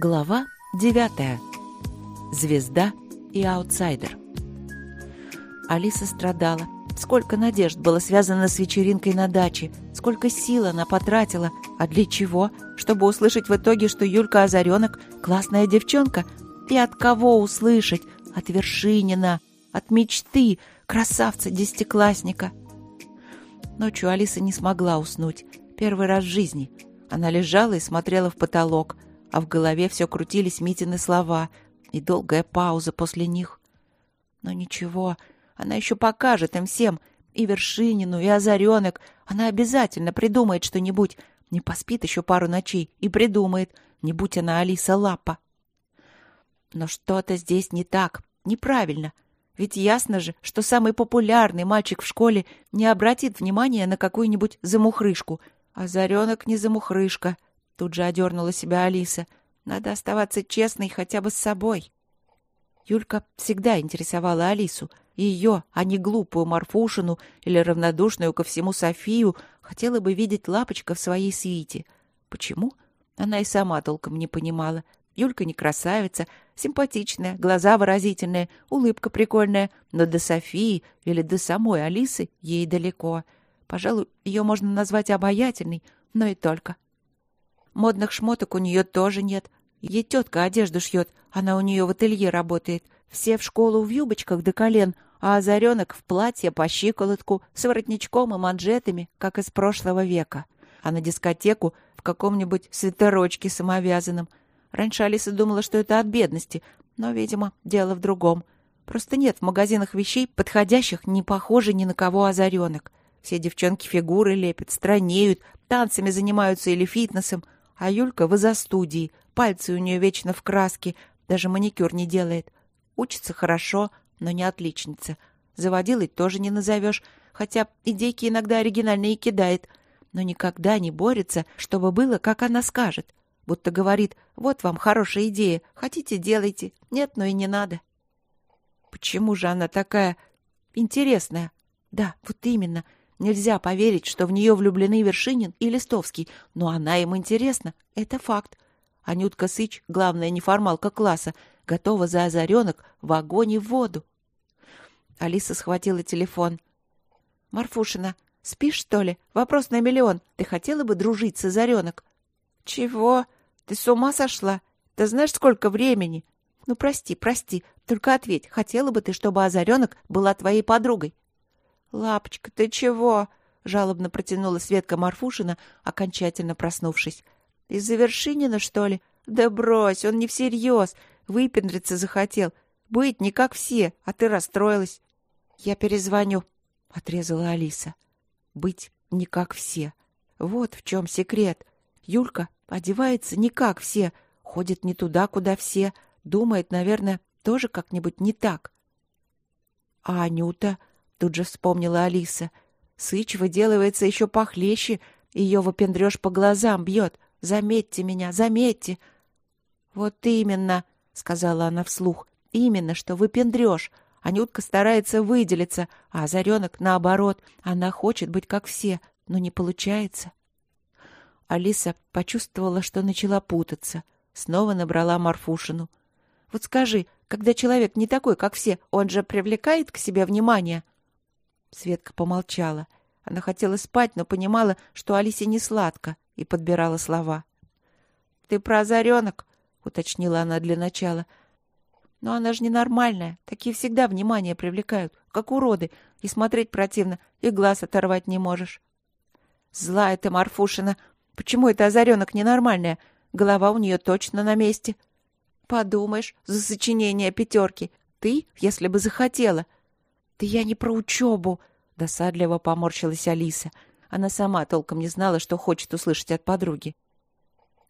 Глава 9. Звезда и аутсайдер. Алиса страдала. Сколько надежд было связано с вечеринкой на даче, сколько сил она потратила. А для чего? Чтобы услышать в итоге, что Юлька Озаренок — классная девчонка? И от кого услышать? От Вершинина, от мечты, красавца-десятиклассника. Ночью Алиса не смогла уснуть. Первый раз в жизни. Она лежала и смотрела в потолок, а в голове все крутились Митины слова и долгая пауза после них. Но ничего, она еще покажет им всем, и Вершинину, и Озаренок. Она обязательно придумает что-нибудь. Не поспит еще пару ночей и придумает. Не будь она Алиса Лапа. Но что-то здесь не так, неправильно. Ведь ясно же, что самый популярный мальчик в школе не обратит внимания на какую-нибудь замухрышку. А не замухрышка. Тут же одернула себя Алиса. Надо оставаться честной хотя бы с собой. Юлька всегда интересовала Алису. Ее, а не глупую Марфушину или равнодушную ко всему Софию, хотела бы видеть Лапочка в своей свите. Почему? Она и сама толком не понимала. Юлька не красавица, симпатичная, глаза выразительные, улыбка прикольная, но до Софии или до самой Алисы ей далеко. Пожалуй, ее можно назвать обаятельной, но и только. Модных шмоток у нее тоже нет. Ей тетка одежду шьет, она у нее в ателье работает. Все в школу в юбочках до колен, а озаренок в платье по щиколотку, с воротничком и манжетами, как из прошлого века. А на дискотеку в каком-нибудь свитерочке самовязанном — Раньше Алиса думала, что это от бедности, но, видимо, дело в другом. Просто нет в магазинах вещей, подходящих, не похожи ни на кого озаренок. Все девчонки фигуры лепят, странеют, танцами занимаются или фитнесом, а Юлька в изо-студии, пальцы у нее вечно в краске, даже маникюр не делает. Учится хорошо, но не отличница. Заводилой тоже не назовешь, хотя идейки иногда оригинальные кидает, но никогда не борется, чтобы было, как она скажет будто говорит «Вот вам хорошая идея, хотите — делайте, нет, но и не надо». Почему же она такая интересная? Да, вот именно. Нельзя поверить, что в нее влюблены Вершинин и Листовский, но она им интересна. Это факт. Анютка Сыч, главная неформалка класса, готова за озаренок в огонь и в воду. Алиса схватила телефон. «Марфушина, спишь, что ли? Вопрос на миллион. Ты хотела бы дружить с озаренок?» «Чего?» Ты с ума сошла? Ты знаешь, сколько времени? Ну, прости, прости. Только ответь, хотела бы ты, чтобы Озаренок была твоей подругой? Лапочка, ты чего? Жалобно протянула Светка Марфушина, окончательно проснувшись. Из-за Вершинина, что ли? Да брось, он не всерьез. Выпендриться захотел. Быть не как все, а ты расстроилась. Я перезвоню, — отрезала Алиса. Быть не как все. Вот в чем секрет. Юлька Одевается не как все, ходит не туда, куда все, думает, наверное, тоже как-нибудь не так. А Анюта, тут же вспомнила Алиса, Сыч выделывается еще похлеще, ее выпендрешь по глазам бьет. Заметьте меня, заметьте. Вот именно, сказала она вслух, именно, что выпендрешь. Анютка старается выделиться, а Озаренок, наоборот, она хочет быть как все, но не получается. Алиса почувствовала, что начала путаться. Снова набрала Марфушину. «Вот скажи, когда человек не такой, как все, он же привлекает к себе внимание?» Светка помолчала. Она хотела спать, но понимала, что Алисе не сладко, и подбирала слова. «Ты про озаренок?» — уточнила она для начала. «Но она же ненормальная. Такие всегда внимание привлекают, как уроды. И смотреть противно, и глаз оторвать не можешь». «Злая ты, Марфушина!» Почему это озаренок ненормальная? Голова у нее точно на месте. Подумаешь, за сочинение пятерки. Ты, если бы захотела. Да я не про учебу. Досадливо поморщилась Алиса. Она сама толком не знала, что хочет услышать от подруги.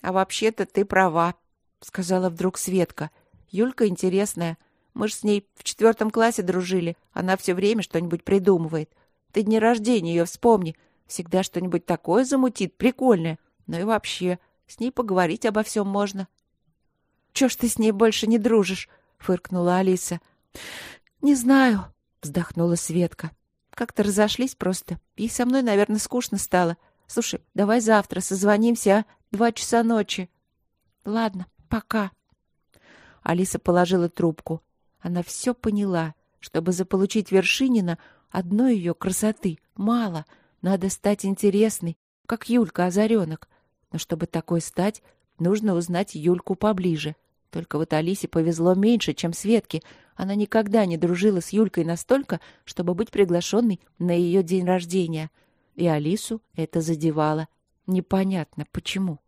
А вообще-то ты права, сказала вдруг Светка. Юлька интересная. Мы ж с ней в четвертом классе дружили. Она все время что-нибудь придумывает. Ты дни рождения ее вспомни. Всегда что-нибудь такое замутит, прикольное. Ну и вообще, с ней поговорить обо всем можно. — Чё ж ты с ней больше не дружишь? — фыркнула Алиса. — Не знаю, — вздохнула Светка. — Как-то разошлись просто. Ей со мной, наверное, скучно стало. Слушай, давай завтра созвонимся, а? Два часа ночи. — Ладно, Пока. Алиса положила трубку. Она все поняла. Чтобы заполучить Вершинина, одной ее красоты мало. Надо стать интересной, как Юлька Озаренок. Но чтобы такой стать, нужно узнать Юльку поближе. Только вот Алисе повезло меньше, чем Светке. Она никогда не дружила с Юлькой настолько, чтобы быть приглашенной на ее день рождения. И Алису это задевало. Непонятно, почему.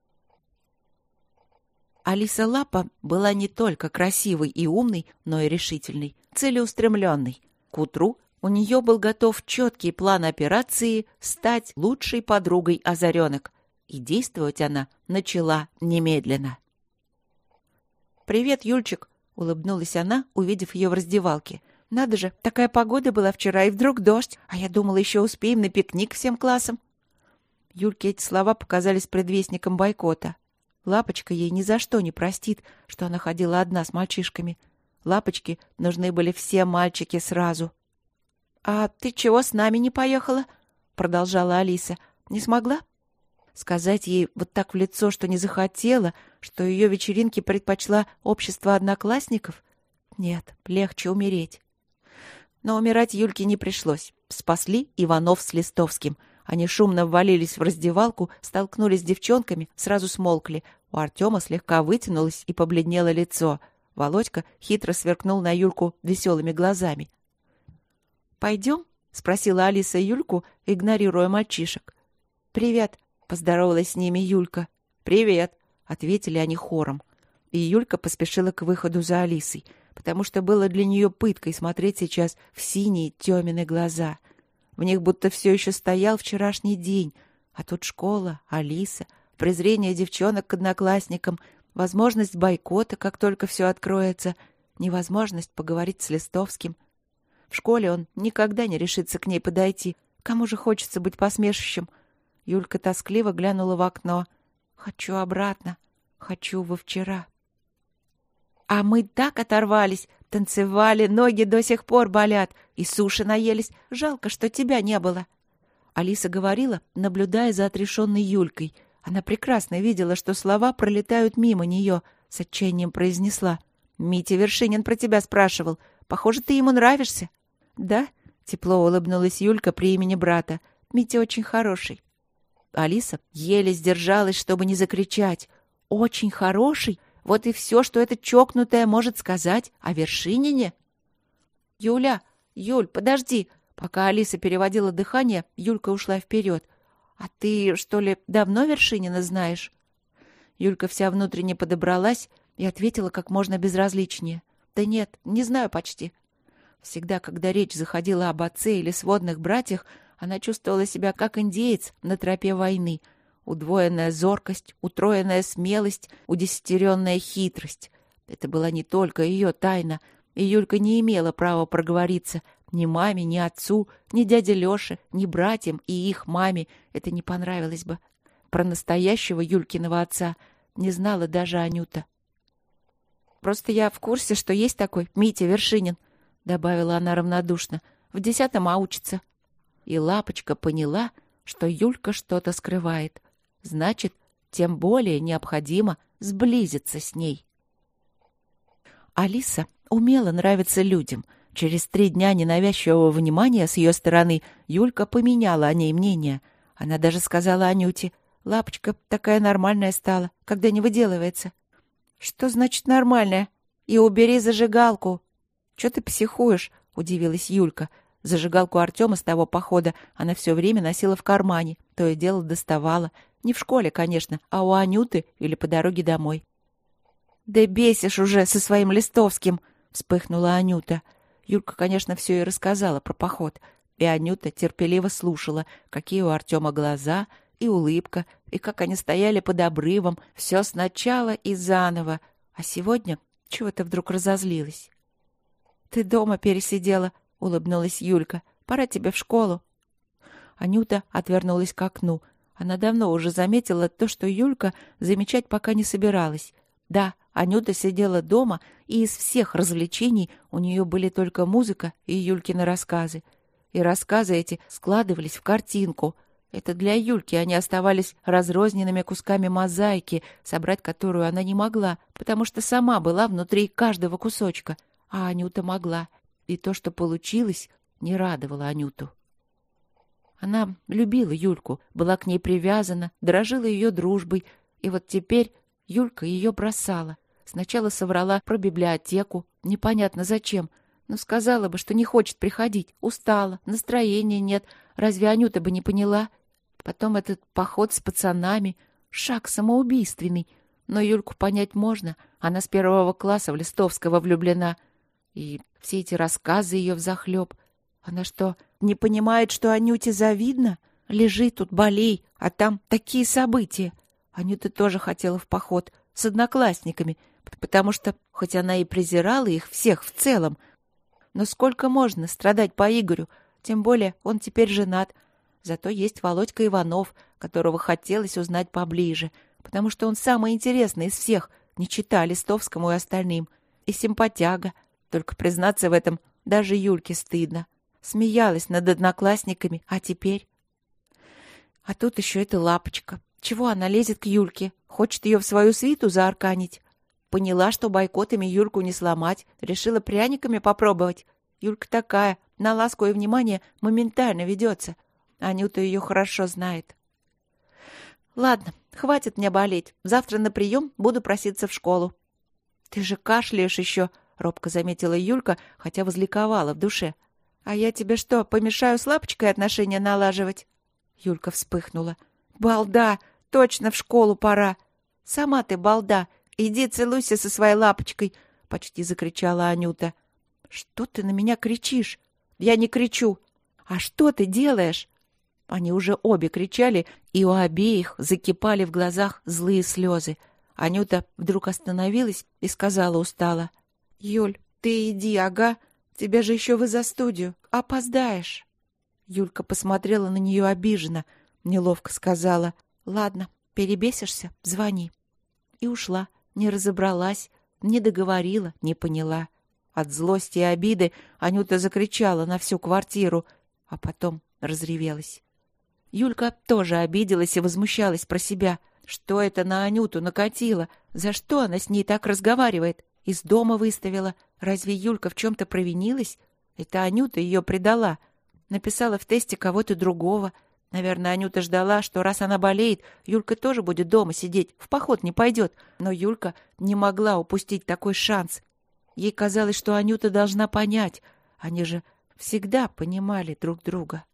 Алиса Лапа была не только красивой и умной, но и решительной, целеустремленной. К утру у нее был готов четкий план операции стать лучшей подругой озаренок. И действовать она начала немедленно. «Привет, Юльчик!» — улыбнулась она, увидев ее в раздевалке. «Надо же, такая погода была вчера, и вдруг дождь, а я думала, еще успеем на пикник всем классом». Юльке эти слова показались предвестником бойкота. Лапочка ей ни за что не простит, что она ходила одна с мальчишками. Лапочке нужны были все мальчики сразу. «А ты чего с нами не поехала?» — продолжала Алиса. «Не смогла?» Сказать ей вот так в лицо, что не захотела, что ее вечеринки предпочла общество одноклассников? Нет, легче умереть. Но умирать Юльке не пришлось. Спасли Иванов с Листовским — они шумно ввалились в раздевалку, столкнулись с девчонками, сразу смолкли. У Артема слегка вытянулось и побледнело лицо. Володька хитро сверкнул на Юльку веселыми глазами. «Пойдем?» — спросила Алиса Юльку, игнорируя мальчишек. «Привет!» — поздоровалась с ними Юлька. «Привет!» — ответили они хором. И Юлька поспешила к выходу за Алисой, потому что было для нее пыткой смотреть сейчас в синие Тёмины глаза — в них будто все еще стоял вчерашний день. А тут школа, Алиса, презрение девчонок к одноклассникам, возможность бойкота, как только все откроется, невозможность поговорить с Листовским. В школе он никогда не решится к ней подойти. Кому же хочется быть посмешищем? Юлька тоскливо глянула в окно. «Хочу обратно. Хочу во вчера». «А мы так оторвались!» Танцевали, ноги до сих пор болят, и суши наелись. Жалко, что тебя не было. Алиса говорила, наблюдая за отрешенной Юлькой. Она прекрасно видела, что слова пролетают мимо нее. С отчаянием произнесла. «Митя Вершинин про тебя спрашивал. Похоже, ты ему нравишься». «Да?» — тепло улыбнулась Юлька при имени брата. «Митя очень хороший». Алиса еле сдержалась, чтобы не закричать. «Очень хороший? Вот и все, что эта чокнутая может сказать о Вершинине. «Юля! Юль, подожди!» Пока Алиса переводила дыхание, Юлька ушла вперед. «А ты, что ли, давно Вершинина знаешь?» Юлька вся внутренне подобралась и ответила как можно безразличнее. «Да нет, не знаю почти». Всегда, когда речь заходила об отце или сводных братьях, она чувствовала себя как индеец на тропе войны — Удвоенная зоркость, утроенная смелость, удесятеренная хитрость. Это была не только ее тайна, и Юлька не имела права проговориться ни маме, ни отцу, ни дяде Лёше, ни братьям и их маме. Это не понравилось бы. Про настоящего Юлькиного отца не знала даже Анюта. «Просто я в курсе, что есть такой Митя Вершинин», — добавила она равнодушно. «В десятом а учится». И Лапочка поняла, что Юлька что-то скрывает. Значит, тем более необходимо сблизиться с ней. Алиса умела нравиться людям. Через три дня ненавязчивого внимания с ее стороны Юлька поменяла о ней мнение. Она даже сказала Анюте, «Лапочка такая нормальная стала, когда не выделывается». «Что значит нормальная? И убери зажигалку». «Чё ты психуешь?» — удивилась Юлька. Зажигалку Артема с того похода она все время носила в кармане, то и дело доставала, не в школе, конечно, а у Анюты или по дороге домой. «Да бесишь уже со своим Листовским!» — вспыхнула Анюта. Юлька, конечно, все и рассказала про поход. И Анюта терпеливо слушала, какие у Артема глаза и улыбка, и как они стояли под обрывом, все сначала и заново. А сегодня чего-то вдруг разозлилась. «Ты дома пересидела», — улыбнулась Юлька. «Пора тебе в школу». Анюта отвернулась к окну, она давно уже заметила то, что Юлька замечать пока не собиралась. Да, Анюта сидела дома, и из всех развлечений у нее были только музыка и Юлькины рассказы. И рассказы эти складывались в картинку. Это для Юльки они оставались разрозненными кусками мозаики, собрать которую она не могла, потому что сама была внутри каждого кусочка. А Анюта могла. И то, что получилось, не радовало Анюту. Она любила Юльку, была к ней привязана, дорожила ее дружбой, и вот теперь Юлька ее бросала. Сначала соврала про библиотеку, непонятно зачем, но сказала бы, что не хочет приходить, устала, настроения нет, разве Анюта бы не поняла? Потом этот поход с пацанами, шаг самоубийственный, но Юльку понять можно, она с первого класса в Листовского влюблена, и все эти рассказы ее взахлеб. Она что, не понимает, что Анюте завидно? Лежи тут, болей, а там такие события. Анюта тоже хотела в поход с одноклассниками, потому что, хоть она и презирала их всех в целом, но сколько можно страдать по Игорю, тем более он теперь женат. Зато есть Володька Иванов, которого хотелось узнать поближе, потому что он самый интересный из всех, не чита Листовскому и остальным. И симпатяга. Только признаться в этом даже Юльке стыдно смеялась над одноклассниками, а теперь... А тут еще эта лапочка. Чего она лезет к Юльке? Хочет ее в свою свиту заарканить? Поняла, что бойкотами Юльку не сломать, решила пряниками попробовать. Юлька такая, на ласку и внимание моментально ведется. Анюта ее хорошо знает. Ладно, хватит мне болеть. Завтра на прием буду проситься в школу. Ты же кашляешь еще, робко заметила Юлька, хотя возликовала в душе. — «А я тебе что, помешаю с лапочкой отношения налаживать?» Юлька вспыхнула. «Балда! Точно в школу пора!» «Сама ты балда! Иди целуйся со своей лапочкой!» Почти закричала Анюта. «Что ты на меня кричишь?» «Я не кричу!» «А что ты делаешь?» Они уже обе кричали, и у обеих закипали в глазах злые слезы. Анюта вдруг остановилась и сказала устало. «Юль, ты иди, ага, Тебя же еще вы за студию. Опоздаешь. Юлька посмотрела на нее обиженно, неловко сказала. Ладно, перебесишься, звони. И ушла, не разобралась, не договорила, не поняла. От злости и обиды Анюта закричала на всю квартиру, а потом разревелась. Юлька тоже обиделась и возмущалась про себя. Что это на Анюту накатило? За что она с ней так разговаривает? Из дома выставила. Разве Юлька в чем-то провинилась? Это Анюта ее предала. Написала в тесте кого-то другого. Наверное, Анюта ждала, что раз она болеет, Юлька тоже будет дома сидеть, в поход не пойдет. Но Юлька не могла упустить такой шанс. Ей казалось, что Анюта должна понять. Они же всегда понимали друг друга.